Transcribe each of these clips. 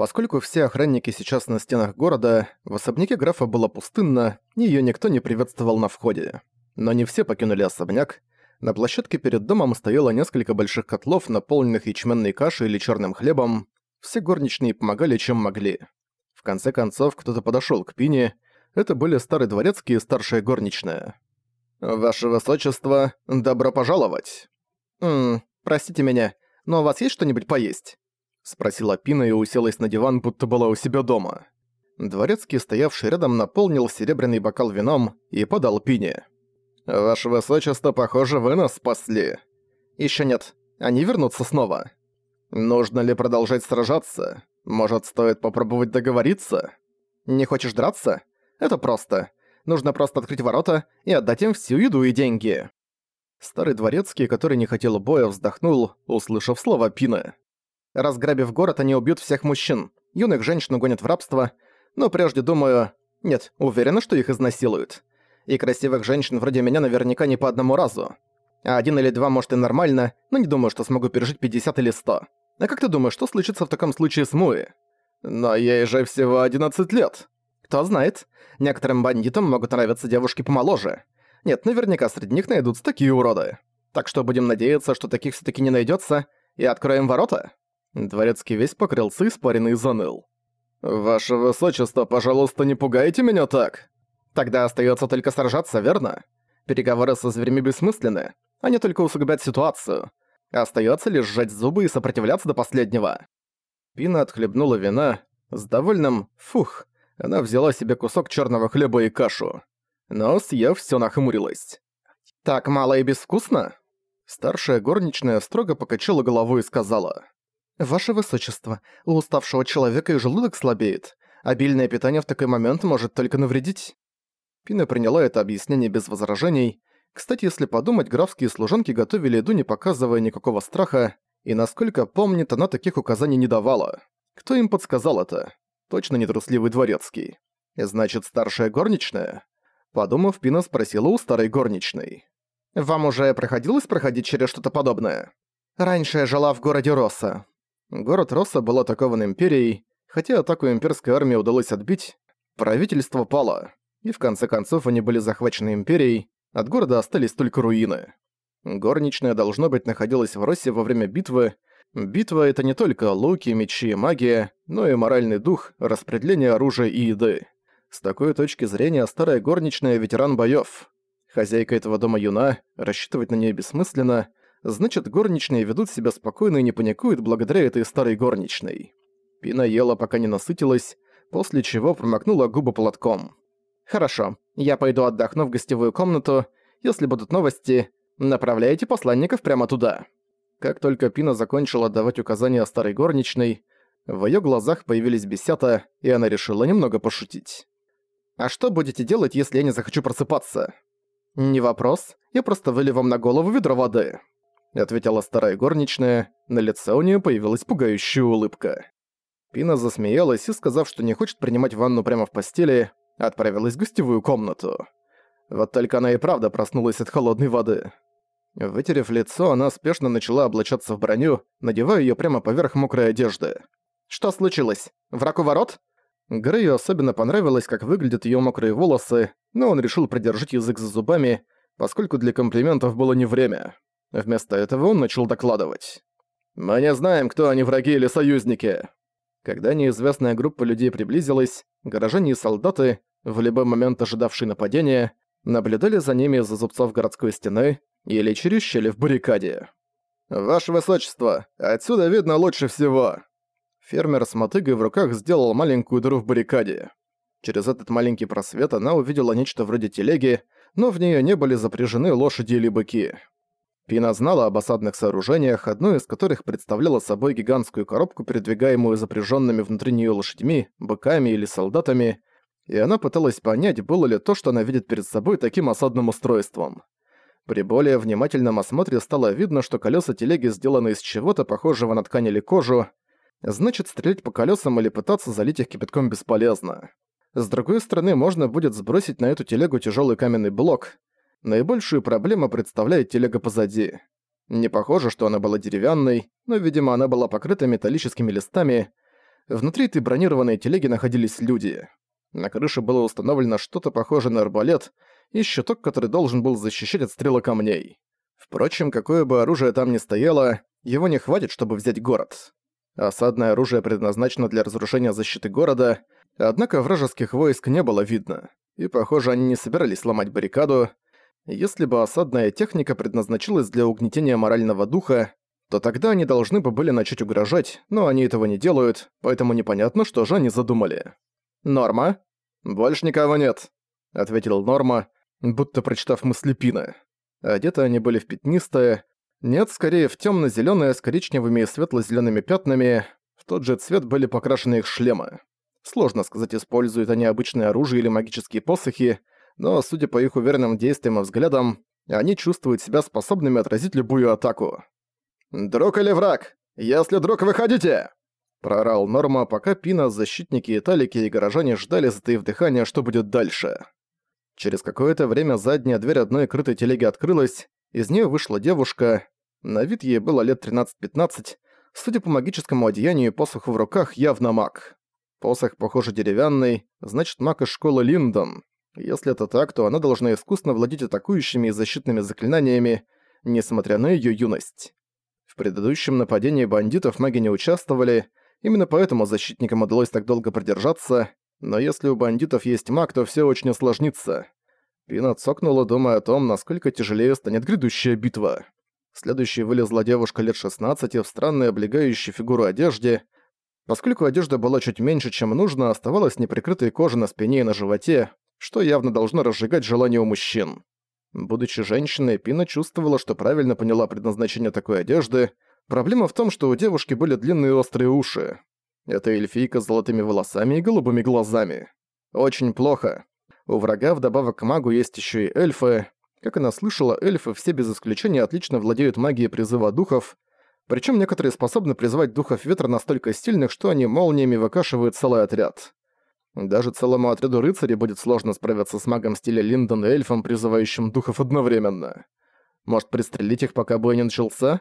Поскольку все охранники сейчас на стенах города, в особняке графа было пустынно, и её никто не приветствовал на входе. Но не все покинули особняк. На площадке перед домом стояло несколько больших котлов, наполненных ячменной кашей или чёрным хлебом. Все горничные помогали, чем могли. В конце концов, кто-то подошёл к Пине. Это были старый дворецкий и старшая горничная. «Ваше высочество, добро пожаловать!» «Ммм, простите меня, но у вас есть что-нибудь поесть?» Спросила Пина и уселась на диван, будто была у себя дома. Дворецкий, стоявший рядом, наполнил серебряный бокал вином и подал Пине. «Ваше высочество, похоже, вы нас спасли». «Ещё нет. Они вернутся снова». «Нужно ли продолжать сражаться? Может, стоит попробовать договориться?» «Не хочешь драться? Это просто. Нужно просто открыть ворота и отдать им всю еду и деньги». Старый дворецкий, который не хотел боя, вздохнул, услышав слова Пины. Разграбив город, они убьют всех мужчин. Юных женщин угонят в рабство. Но прежде думаю... Нет, уверена, что их изнасилуют. И красивых женщин вроде меня наверняка не по одному разу. А один или два, может, и нормально, но не думаю, что смогу пережить 50 или 100. А как ты думаешь, что случится в таком случае с Муи? Но ей же всего 11 лет. Кто знает. Некоторым бандитам могут нравиться девушки помоложе. Нет, наверняка среди них найдутся такие уроды. Так что будем надеяться, что таких все таки не найдется, и откроем ворота. Дворецкий весь покрылся испаренный и заныл. «Ваше высочество, пожалуйста, не пугайте меня так!» «Тогда остается только сражаться, верно? Переговоры со зверями бессмысленны, они только усугубят ситуацию. Остается лишь сжать зубы и сопротивляться до последнего». Пина отхлебнула вина. С довольным «фух» она взяла себе кусок черного хлеба и кашу. Но съев все нахмурилась. «Так мало и безвкусно?» Старшая горничная строго покачала головой и сказала. «Ваше высочество, у уставшего человека и желудок слабеет. Обильное питание в такой момент может только навредить». Пина приняла это объяснение без возражений. Кстати, если подумать, графские служанки готовили еду, не показывая никакого страха, и, насколько помнит, она таких указаний не давала. Кто им подсказал это? Точно не трусливый дворецкий. Значит, старшая горничная? Подумав, Пина спросила у старой горничной. «Вам уже приходилось проходить через что-то подобное?» «Раньше я жила в городе Росса. Город Росса был атакован Империей, хотя атаку имперской армии удалось отбить, правительство пало, и в конце концов они были захвачены Империей, от города остались только руины. Горничная, должно быть, находилась в Россе во время битвы. Битва — это не только луки, мечи и магия, но и моральный дух, распределение оружия и еды. С такой точки зрения старая горничная — ветеран боёв. Хозяйка этого дома юна, рассчитывать на неё бессмысленно — значит горничные ведут себя спокойно и не паникуют благодаря этой старой горничной. Пина ела, пока не насытилась, после чего промокнула губы платком. «Хорошо, я пойду отдохну в гостевую комнату. Если будут новости, направляйте посланников прямо туда». Как только Пина закончила давать указания старой горничной, в её глазах появились бесята, и она решила немного пошутить. «А что будете делать, если я не захочу просыпаться?» «Не вопрос, я просто вылью вам на голову ведро воды». — ответила старая горничная, на лице у нее появилась пугающая улыбка. Пина засмеялась и, сказав, что не хочет принимать ванну прямо в постели, отправилась в гостевую комнату. Вот только она и правда проснулась от холодной воды. Вытерев лицо, она спешно начала облачаться в броню, надевая ее прямо поверх мокрой одежды. «Что случилось? Враг у ворот?» Грею особенно понравилось, как выглядят ее мокрые волосы, но он решил придержать язык за зубами, поскольку для комплиментов было не время. Вместо этого он начал докладывать. «Мы не знаем, кто они, враги или союзники». Когда неизвестная группа людей приблизилась, горожане и солдаты, в любой момент ожидавшие нападения, наблюдали за ними из-за зубцов городской стены или через щели в баррикаде. «Ваше Высочество, отсюда видно лучше всего!» Фермер с мотыгой в руках сделал маленькую дыру в баррикаде. Через этот маленький просвет она увидела нечто вроде телеги, но в нее не были запряжены лошади или быки. Пина знала об осадных сооружениях, одно из которых представляло собой гигантскую коробку, передвигаемую запряженными внутри нее лошадьми, быками или солдатами, и она пыталась понять, было ли то, что она видит перед собой, таким осадным устройством. При более внимательном осмотре стало видно, что колеса телеги сделаны из чего-то похожего на ткань или кожу, значит, стрелять по колесам или пытаться залить их кипятком бесполезно. С другой стороны, можно будет сбросить на эту телегу тяжелый каменный блок, Наибольшую проблему представляет телега позади. Не похоже, что она была деревянной, но, видимо, она была покрыта металлическими листами. Внутри этой бронированной телеги находились люди. На крыше было установлено что-то похожее на арбалет и щиток, который должен был защищать от стрелы камней. Впрочем, какое бы оружие там ни стояло, его не хватит, чтобы взять город. Осадное оружие предназначено для разрушения защиты города, однако вражеских войск не было видно, и, похоже, они не собирались ломать баррикаду. Если бы осадная техника предназначалась для угнетения морального духа, то тогда они должны бы были начать угрожать, но они этого не делают, поэтому непонятно, что же они задумали. «Норма?» «Больше никого нет», — ответил Норма, будто прочитав мысли Пина. Одеты они были в пятнистое, нет, скорее в темно зеленое с коричневыми и светло зелеными пятнами, в тот же цвет были покрашены их шлемы. Сложно сказать, используют они обычное оружие или магические посохи, но, судя по их уверенным действиям и взглядам, они чувствуют себя способными отразить любую атаку. «Друг или враг? Если друг, выходите!» Прорал Норма, пока Пина, защитники Италики и горожане ждали, затаив дыхание, что будет дальше. Через какое-то время задняя дверь одной крытой телеги открылась, из нее вышла девушка, на вид ей было лет 13-15, судя по магическому одеянию и посоху в руках, явно маг. Посох, похоже, деревянный, значит маг из школы Линдон. Если это так, то она должна искусно владеть атакующими и защитными заклинаниями, несмотря на ее юность. В предыдущем нападении бандитов маги не участвовали, именно поэтому защитникам удалось так долго продержаться, но если у бандитов есть маг, то все очень осложнится. Пина цокнула, думая о том, насколько тяжелее станет грядущая битва. Следующей вылезла девушка лет 16 в странной облегающей фигуру одежде. Поскольку одежда была чуть меньше, чем нужно, оставалась неприкрытой кожа на спине и на животе, что явно должно разжигать желание у мужчин. Будучи женщиной, Пина чувствовала, что правильно поняла предназначение такой одежды. Проблема в том, что у девушки были длинные острые уши. Это эльфийка с золотыми волосами и голубыми глазами. Очень плохо. У врага вдобавок к магу есть еще и эльфы. Как она слышала, эльфы все без исключения отлично владеют магией призыва духов, причем некоторые способны призвать духов ветра настолько сильных, что они молниями выкашивают целый отряд. Даже целому отряду рыцарей будет сложно справиться с магом стиля Линдон и эльфом, призывающим духов одновременно. Может, пристрелить их, пока бой не начался?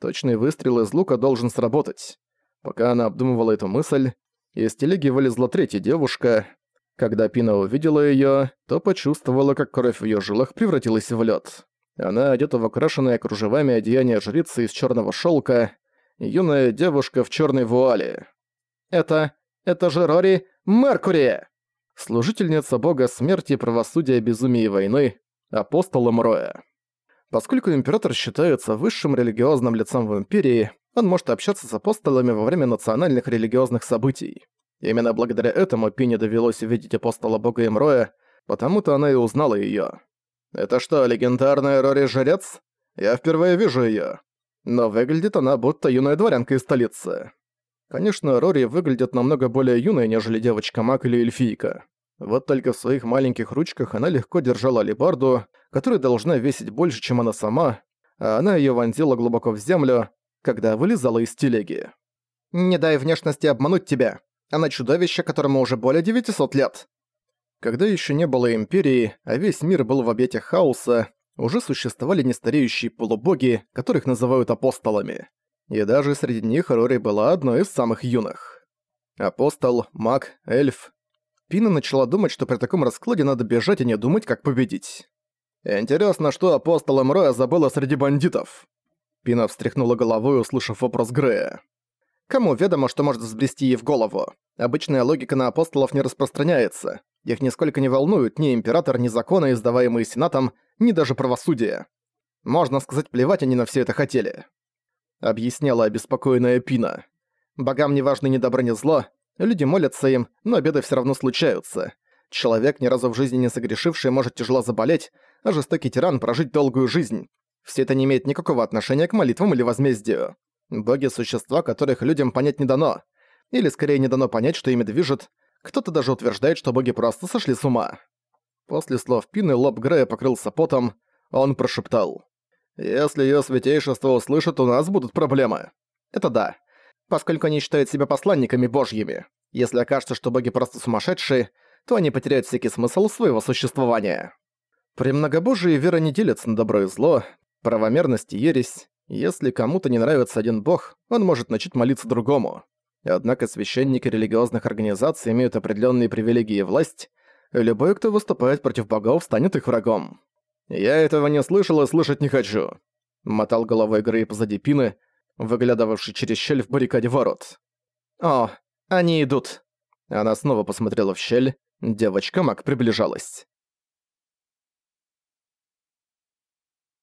Точный выстрел из лука должен сработать. Пока она обдумывала эту мысль, из телеги вылезла третья девушка. Когда Пина увидела её, то почувствовала, как кровь в её жилах превратилась в лёд. Она одета в окрашенное кружевами одеяние жрицы из чёрного шёлка, юная девушка в чёрной вуале. «Это... это же Рори Меркури!» Служительница бога смерти, правосудия, безумия и войны, апостол Мроя. Поскольку император считается высшим религиозным лицом в империи, он может общаться с апостолами во время национальных религиозных событий. Именно благодаря этому Пине довелось увидеть апостола бога Имроя, потому-то она и узнала её. «Это что, легендарная Рори-жрец? Я впервые вижу её. Но выглядит она будто юная дворянка из столицы. Конечно, Рори выглядит намного более юной, нежели девочка-маг или эльфийка. Вот только в своих маленьких ручках она легко держала алебарду, которая должна весить больше, чем она сама, а она её вонзила глубоко в землю, когда вылезала из телеги. «Не дай внешности обмануть тебя. Она чудовище, которому уже более 900 лет». Когда ещё не было Империи, а весь мир был в объятиях хаоса, уже существовали нестареющие полубоги, которых называют апостолами. И даже среди них Рори была одной из самых юных. Апостол, маг, эльф, Пина начала думать, что при таком раскладе надо бежать и не думать, как победить. «Интересно, что апостол Эмроя забыла среди бандитов?» Пина встряхнула головой, услышав вопрос Грея. «Кому ведомо, что может взбрести ей в голову? Обычная логика на апостолов не распространяется. Их нисколько не волнует ни император, ни законы, издаваемые сенатом, ни даже правосудие. Можно сказать, плевать они на все это хотели». Объясняла обеспокоенная Пина. «Богам не важно ни добро, ни зло, Люди молятся им, но беды все равно случаются. Человек, ни разу в жизни не согрешивший, может тяжело заболеть, а жестокий тиран прожить долгую жизнь. Все это не имеет никакого отношения к молитвам или возмездию. Боги – существа, которых людям понять не дано. Или скорее не дано понять, что ими движет. Кто-то даже утверждает, что боги просто сошли с ума. После слов Пины лоб Грея покрылся потом, он прошептал. «Если её святейшество услышит, у нас будут проблемы». Это да поскольку они считают себя посланниками божьими. Если окажется, что боги просто сумасшедшие, то они потеряют всякий смысл своего существования. При многобожии вера не делится на добро и зло, правомерность и ересь. Если кому-то не нравится один бог, он может начать молиться другому. Однако священники религиозных организаций имеют определенные привилегии и власть. Любой, кто выступает против богов, станет их врагом. «Я этого не слышал и слышать не хочу», — мотал головой Грей позади Пины, выглядывавший через щель в баррикаде ворот. «О, они идут». Она снова посмотрела в щель, девочка Мак приближалась.